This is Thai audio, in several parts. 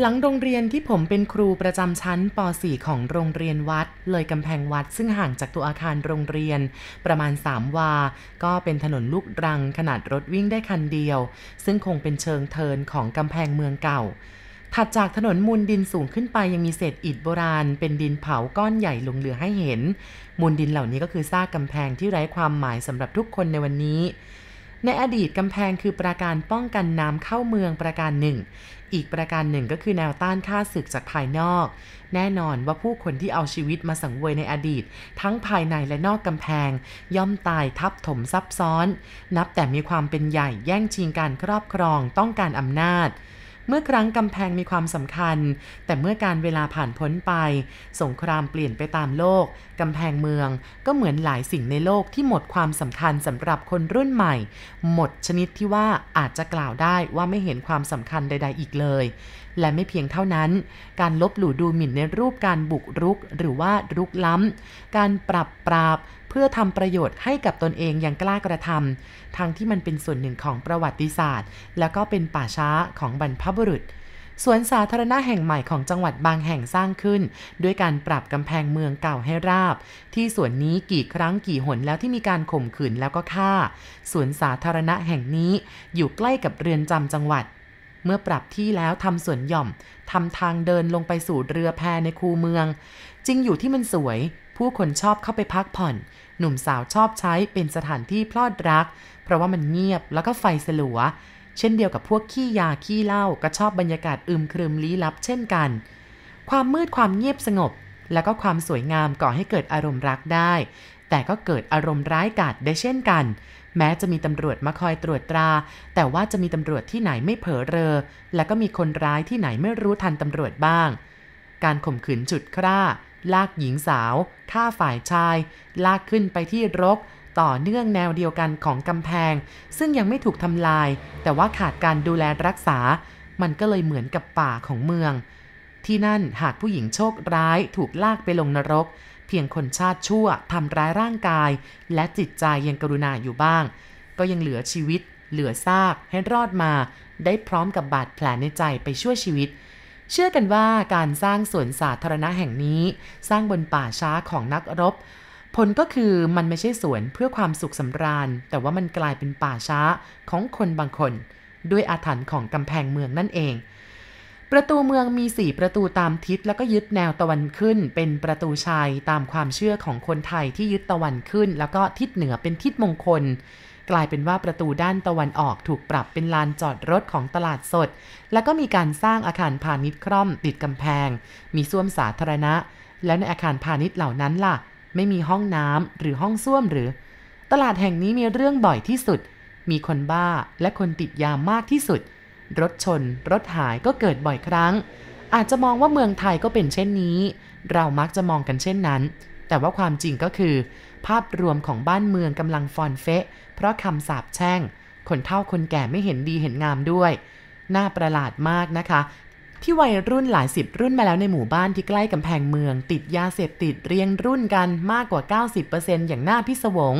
หลังโรงเรียนที่ผมเป็นครูประจำชั้นป .4 ของโรงเรียนวัด เลยกำแพงวัดซึ่งห่างจากตัวอาคารโรงเรียน ประมาณ 3 วา ก็เป็นถนนลูกรังขนาดรถวิ่งได้คันเดียว ซึ่งคงเป็นเชิงเทินของกำแพงเมืองเก่า ถัดจากถนนมูลดินสูงขึ้นไปยังมีเศษอิฐโบราณ เป็นดินเผาก้อนใหญ่ลงเหลือให้เห็น มูลดินเหล่านี้ก็คือซากกำแพงที่ไร้ความหมายสำหรับทุกคนในวันนี้ ในอดีตกำแพงคือประการป้องกันน้ำเข้าเมืองประการหนึ่ง อีกประการหนึ่งก็คือแนวต้านค่าศึกจากภายนอก แน่นอนว่าผู้คนที่เอาชีวิตมาสังเวยในอดีต ทั้งภายในและนอกกำแพง ย่อมตายทับถมซับซ้อน นับแต่มีความเป็นใหญ่แย่งชิงการครอบครองต้องการอำนาจ เมื่อครั้งกำแพงมีความสำคัญ แต่เมื่อการเวลาผ่านพ้นไป สงครามเปลี่ยนไปตามโลกกำแพงเมืองก็เหมือนหลายสิ่งในโลกที่หมดความสำคัญสำหรับคนรุ่นใหม่ หมดชนิดที่ว่าอาจจะกล่าวได้ว่าไม่เห็นความสำคัญใด ๆ อีกเลย และไม่เพียงเท่านั้น การลบหลู่ดูหมิ่นในรูปการบุกรุกหรือว่ารุกล้ำ การปรับปราบเพื่อทำประโยชน์ให้กับตนเองอย่างกล้ากระทำทั้งที่มันเป็นส่วนหนึ่งของประวัติศาสตร์ แล้วก็เป็นป่าช้าของบรรพบุรุษสวนสาธารณะแห่งใหม่ของจังหวัดบางแห่งสร้างขึ้น ด้วยการปรับกำแพงเมืองเก่าให้ราบ ที่สวนนี้กี่ครั้งกี่หนแล้วที่มีการข่มขืนแล้วก็ฆ่าสวนสาธารณะแห่งนี้อยู่ใกล้กับเรือนจำจังหวัด เมื่อปรับที่แล้วทำสวนหย่อมทำทางเดินลงไปสู่เรือแพในคูเมือง จริงอยู่ที่มันสวย ผู้คนชอบเข้าไปพักผ่อน หนุ่มสาวชอบใช้เป็นสถานที่พลอดรัก เพราะว่ามันเงียบแล้วก็ไฟสลัว เช่นเดียวกับพวกขี้ยาขี้เหล้าก็ชอบบรรยากาศอึมครึมลี้ลับเช่นกัน ความมืดความเงียบสงบ แล้วก็ความสวยงามก่อให้เกิดอารมณ์รักได้ แต่ก็เกิดอารมณ์ร้ายกาจได้เช่นกันแม้จะมีตำรวจมาคอยตรวจตรา แต่ว่าจะมีตำรวจที่ไหนไม่เผลอเรอ และก็มีคนร้ายที่ไหนไม่รู้ทันตำรวจบ้าง การข่มขืนจุดคร่า ลากหญิงสาวฆ่าฝ่ายชาย ลากขึ้นไปที่รก ต่อเนื่องแนวเดียวกันของกำแพง ซึ่งยังไม่ถูกทำลาย แต่ว่าขาดการดูแลรักษา มันก็เลยเหมือนกับป่าของเมือง ที่นั่นหากผู้หญิงโชคร้ายถูกลากไปลงนรก เพียงคนชาติชั่วทำร้ายร่างกาย และจิตใจยังกรุณาอยู่บ้าง ก็ยังเหลือชีวิต เหลือซากให้รอดมา ได้พร้อมกับบาดแผลในใจไปช่วยชีวิต เชื่อกันว่าการสร้างสวนสาธารณะแห่งนี้ สร้างบนป่าช้าของนักรบ ผลก็คือมันไม่ใช่สวนเพื่อความสุขสำราญ แต่ว่ามันกลายเป็นป่าช้าของคนบางคน ด้วยอาถรรพ์ของกำแพงเมืองนั่นเอง ประตูเมืองมี 4 ประตูตามทิศแล้วก็ยึดแนวตะวันขึ้น เป็นประตูชัยตามความเชื่อของคนไทยที่ยึดตะวันขึ้น แล้วก็ทิศเหนือเป็นทิศมงคล กลายเป็นว่าประตูด้านตะวันออกถูกปรับเป็นลานจอดรถของตลาดสด แล้วก็มีการสร้างอาคารพาณิชย์คร่อมติดกำแพง มีส้วมสาธารณะ แล้วในอาคารพาณิชย์เหล่านั้นล่ะ ไม่มีห้องน้ำหรือห้องส้วมหรือ ตลาดแห่งนี้มีเรื่องบ่อยที่สุด มีคนบ้าและคนติดยามากที่สุด รถชน รถหายก็เกิดบ่อยครั้ง อาจจะมองว่าเมืองไทยก็เป็นเช่นนี้ เรามักจะมองกันเช่นนั้น แต่ว่าความจริงก็คือ ภาพรวมของบ้านเมืองกำลังฟอนเฟะ เพราะคำสาปแช่ง คนเฒ่าคนแก่ไม่เห็นดีเห็นงามด้วย น่าประหลาดมากนะคะ ที่วัยรุ่นหลายสิบรุ่นมาแล้วในหมู่บ้านที่ใกล้กำแพงเมือง ติดยาเสพติดเรียงรุ่นกันมากกว่า 90%อย่างน่าพิศวง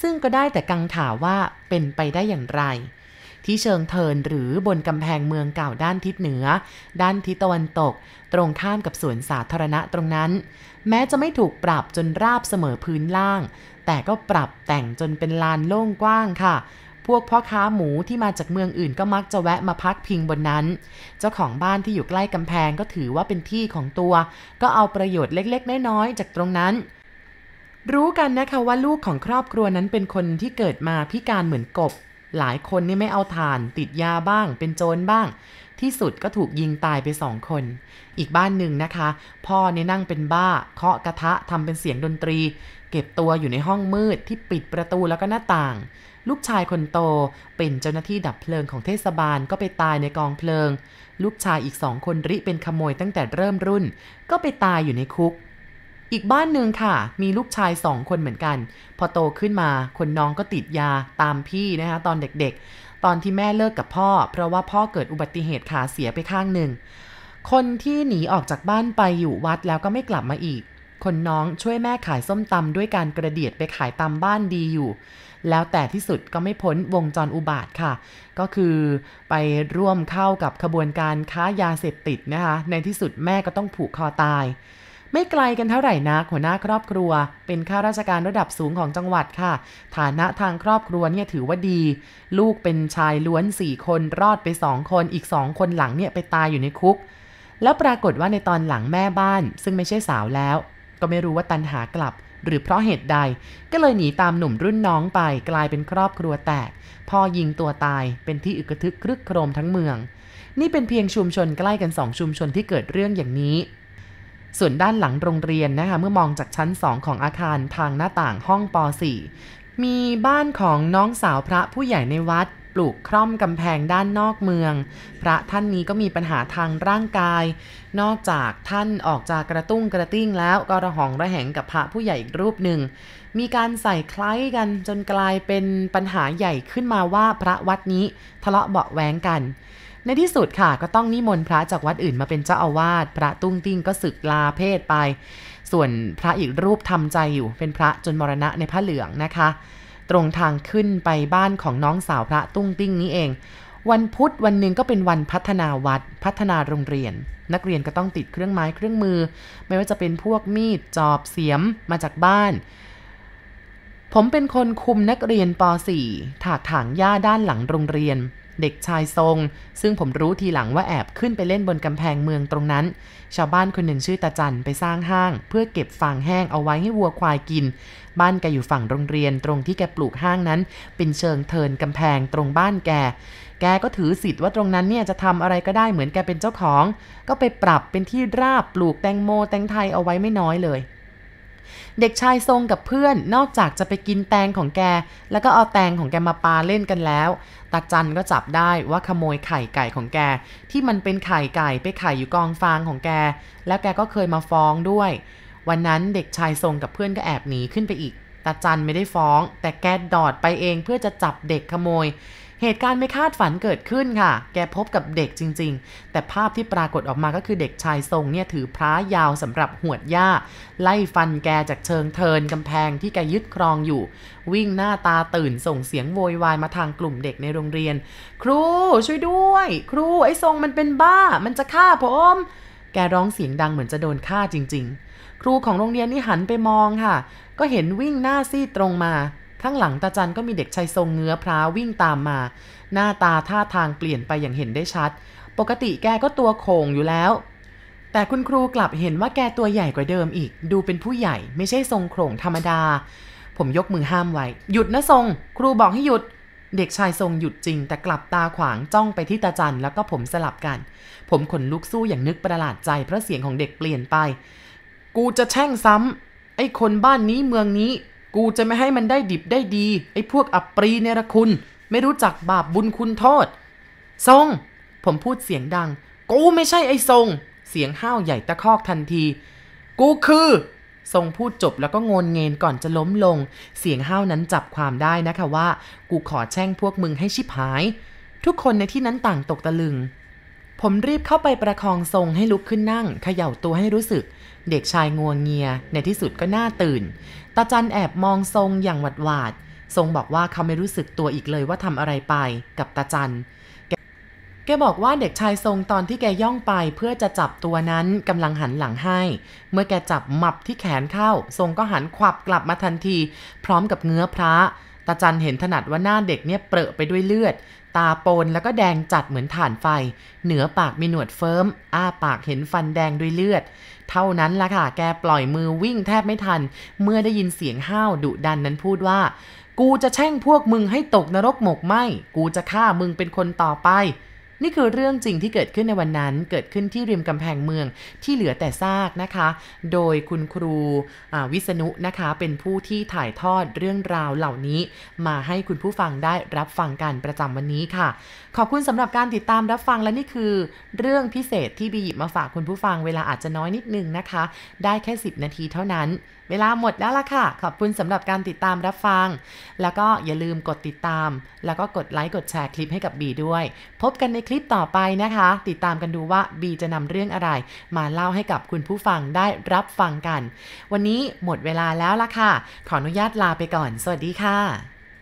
ซึ่งก็ได้แต่กังถาว่าเป็นไปได้อย่างไร ที่เชิงเทินหรือบนกำแพงเมืองเก่าด้านทิศเหนือ ด้านทิศตะวันตก ตรงข้ามกับสวนสาธารณะตรงนั้น แม้จะไม่ถูกปรับจนราบเสมอพื้นล่าง แต่ก็ปรับแต่งจนเป็นลานโล่งกว้างค่ะพวกพ่อค้าหมูที่มาจากเมืองอื่นก็มักจะแวะมาพักพิงบนนั้น เจ้าของบ้านที่อยู่ใกล้กำแพงก็ถือว่าเป็นที่ของตัว ก็เอาประโยชน์เล็กๆ น้อยๆ จากตรงนั้น รู้กันนะคะว่าลูกของครอบครัวนั้นเป็นคนที่เกิดมาพิการเหมือนกบ หลายคนนี่ไม่เอาทาน ติดยาบ้าง เป็นโจรบ้าง ที่สุดก็ถูกยิงตายไปสองคน อีกบ้านหนึ่งนะคะ พ่อเนี่ยนั่งเป็นบ้า เคาะกระทะทำเป็นเสียงดนตรี เก็บตัวอยู่ในห้องมืดที่ปิดประตูแล้วก็หน้าต่าง ลูกชายคนโตเป็นเจ้าหน้าที่ดับเพลิงของเทศบาลก็ไปตายในกองเพลิง ลูกชายอีกสองคนริเป็นขโมยตั้งแต่เริ่มรุ่น ก็ไปตายอยู่ในคุก อีกบ้านหนึ่งค่ะ มีลูกชายสองคนเหมือนกัน พอโตขึ้นมาคนน้องก็ติดยาตามพี่นะคะตอนเด็กๆ ตอนที่แม่เลิกกับพ่อ เพราะว่าพ่อเกิดอุบัติเหตุขาเสียไปข้างหนึ่ง คนที่หนีออกจากบ้านไปอยู่วัดแล้วก็ไม่กลับมาอีก คนน้องช่วยแม่ขายส้มตำด้วยการกระเดียดไปขายตามบ้านดีอยู่ แล้วแต่ที่สุดก็ไม่พ้นวงจรอุบาทค่ะ ก็คือไปร่วมเข้ากับขบวนการค้ายาเสพติดนะคะ ในที่สุดแม่ก็ต้องผูกคอตาย ไม่ไกลกันเท่าไหร่นักหัวหน้าครอบครัว เป็นข้าราชการระดับสูงของจังหวัดค่ะ ฐานะทางครอบครัวเนี่ยถือว่าดี ลูกเป็นชายล้วนสี่คนรอดไปสองคนอีกสองคนหลังเนี่ยไปตายอยู่ในคุก แล้วปรากฏว่าในตอนหลังแม่บ้าน ซึ่งไม่ใช่สาวแล้ว ก็ไม่รู้ว่าตันหากลับ หรือเพราะเหตุใด ก็เลยหนีตามหนุ่มรุ่นน้องไปกลายเป็นครอบครัวแตกพ่อยิงตัวตายเป็นที่อึกทึกครึกโครมทั้งเมือง นี่เป็นเพียงชุมชนใกล้กันสองชุมชนที่เกิดเรื่องอย่างนี้ ส่วนด้านหลังโรงเรียนนะคะเมื่อมองจากชั้น 2 ของอาคารทางหน้าต่างห้องป .4 มีบ้านของน้องสาวพระผู้ใหญ่ในวัด ปลูกคร่อมกำแพงด้านนอกเมือง พระท่านนี้ก็มีปัญหาทางร่างกาย นอกจากท่านออกจากกระตุ้งกระติ้งแล้วก็ระหองระแหงกับพระผู้ใหญ่อีกรูปหนึ่ง มีการใส่คล้ายกันจนกลายเป็นปัญหาใหญ่ขึ้นมาว่าพระวัดนี้ทะเลาะเบาะแว้งกัน ในที่สุดค่ะก็ต้องนิมนต์พระจากวัดอื่นมาเป็นเจ้าอาวาสพระตุ้งติ้งก็สึกลาเพศไป ส่วนพระอีกรูปทำใจอยู่เป็นพระจนมรณะในผ้าเหลืองนะคะ ตรงทางขึ้นไปบ้านของน้องสาวพระตุ้งติ้งนี้เอง วันพุธวันหนึ่งก็เป็นวันพัฒนาวัดพัฒนาโรงเรียน นักเรียนก็ต้องติดเครื่องไม้เครื่องมือ ไม่ว่าจะเป็นพวกมีดจอบเสียมมาจากบ้านผมเป็นคนคุมนักเรียนป .4 ถากถางหญ้าด้านหลังโรงเรียน เด็กชายทรง ซึ่งผมรู้ทีหลังว่าแอบขึ้นไปเล่นบนกำแพงเมืองตรงนั้น ชาวบ้านคนหนึ่งชื่อตาจันไปสร้างห้าง เพื่อเก็บฟางแห้งเอาไว้ให้วัวควายกิน บ้านแกอยู่ฝั่งโรงเรียนตรงที่แกปลูกห้างนั้น เป็นเชิงเทินกำแพงตรงบ้านแกแกก็ถือสิทธิ์ว่าตรงนั้นเนี่ยจะทำอะไรก็ได้เหมือนแกเป็นเจ้าของ ก็ไปปรับเป็นที่ราบปลูกแตงโมแตงไทยเอาไว้ไม่น้อยเลย เด็กชายทรงกับเพื่อนนอกจากจะไปกินแตงของแก แล้วก็เอาแตงของแกมาปาเล่นกันแล้ว ตาจันก็จับได้ว่าขโมยไข่ไก่ของแก ที่มันเป็นไข่ไก่ไปไข่อยู่กองฟางของแก แล้วแกก็เคยมาฟ้องด้วย วันนั้นเด็กชายทรงกับเพื่อนก็แอบหนีขึ้นไปอีกตาจันไม่ได้ฟ้อง แต่แกดอดไปเองเพื่อจะจับเด็กขโมย เหตุการณ์ไม่คาดฝันเกิดขึ้นค่ะ แกพบกับเด็กจริง ๆ แต่ภาพที่ปรากฏออกมาก็คือเด็กชายทรงเนี่ยถือพร้ายาวสำหรับหวดหญ้า ไล่ฟันแกจากเชิงเทินกำแพงที่แกยึดครองอยู่ วิ่งหน้าตาตื่นส่งเสียงโวยวายมาทางกลุ่มเด็กในโรงเรียน ครูช่วยด้วย ครูไอ้ทรงมันเป็นบ้า มันจะฆ่าผมแกร้องเสียงดังเหมือนจะโดนฆ่าจริง ๆ ครูของโรงเรียนนี่หันไปมองค่ะ ก็เห็นวิ่งหน้าซีดตรงมา ข้างหลังตาจันก็มีเด็กชายทรงเงื้อพร้าวิ่งตามมา หน้าตาท่าทางเปลี่ยนไปอย่างเห็นได้ชัด ปกติแกก็ตัวโข่งอยู่แล้ว แต่คุณครูกลับเห็นว่าแกตัวใหญ่กว่าเดิมอีก ดูเป็นผู้ใหญ่ไม่ใช่ทรงโครงธรรมดา ผมยกมือห้ามไว้ หยุดนะทรง ครูบอกให้หยุด เด็กชายทรงหยุดจริง แต่กลับตาขวางจ้องไปที่ตาจันแล้วก็ผมสลับกัน ผมขนลุกสู้อย่างนึกประหลาดใจเพราะเสียงของเด็กเปลี่ยนไป กูจะแช่งซ้ำไอ้คนบ้านนี้เมืองนี้ กูจะไม่ให้มันได้ดิบได้ดี ไอ้พวกอับปรีเนรคุณ ไม่รู้จักบาปบุญคุณโทษ ทรง ผมพูดเสียงดัง กูไม่ใช่ไอ้ทรง เสียงห้าวใหญ่ตะคอกทันที กูคือ ทรงพูดจบแล้วก็งนเงินก่อนจะล้มลง เสียงห้าวนั้นจับความได้นะคะว่า กูขอแช่งพวกมึงให้ชิบหาย ทุกคนในที่นั้นต่างตกตะลึง ผมรีบเข้าไปประคองทรงให้ลุกขึ้นนั่งเขย่าตัวให้รู้สึก เด็กชายงวงเงีย ในที่สุดก็น่าตื่น ตาจันแอบมองทรงอย่างหวาดหวาด ทรงบอกว่าเขาไม่รู้สึกตัวอีกเลยว่าทำอะไรไปกับตาจันแกแกบอกว่าเด็กชายทรงตอนที่แกย่องไปเพื่อจะจับตัวนั้นกำลังหันหลังให้ เมื่อแกจับหมับที่แขนเข้า ทรงก็หันขวับกลับมาทันที พร้อมกับเงื้อพระตาจันเห็นถนัดว่าหน้าเด็กเนี่ยเปรอะไปด้วยเลือด ตาโปนแล้วก็แดงจัดเหมือนถ่านไฟ เหนือปากมีหนวดเฟิร์ม อ้าปากเห็นฟันแดงด้วยเลือด เท่านั้นละค่ะ แกปล่อยมือวิ่งแทบไม่ทัน เมื่อได้ยินเสียงห้าวดุดันนั้นพูดว่า กูจะแช่งพวกมึงให้ตกนรกหมกไหมกูจะฆ่ามึงเป็นคนต่อไป นี่คือเรื่องจริงที่เกิดขึ้นในวันนั้น เกิดขึ้นที่ริมกำแพงเมืองที่เหลือแต่ซากนะคะ โดยคุณครูวิษณุนะคะ เป็นผู้ที่ถ่ายทอดเรื่องราวเหล่านี้ มาให้คุณผู้ฟังได้รับฟังกันประจำวันนี้ค่ะ ขอบคุณสำหรับการติดตามรับฟังและนี่คือ เรื่องพิเศษที่บีหยิบมาฝากคุณผู้ฟังเวลาอาจจะน้อยนิดนึงนะคะ ได้แค่ 10 นาทีเท่านั้น เวลาหมดแล้วล่ะค่ะ ขอบคุณสำหรับการติดตามรับฟัง แล้วก็อย่าลืมกดติดตาม แล้วก็กดไลค์กดแชร์คลิปให้กับบีด้วย พบกันในลิปต่อไปนะคะ ติดตามกันดูว่าบีจะนำเรื่องอะไร มาเล่าให้กับคุณผู้ฟังได้รับฟังกัน วันนี้หมดเวลาแล้วล่ะค่ะ ขออนุญาตลาไปก่อน สวัสดีค่ะ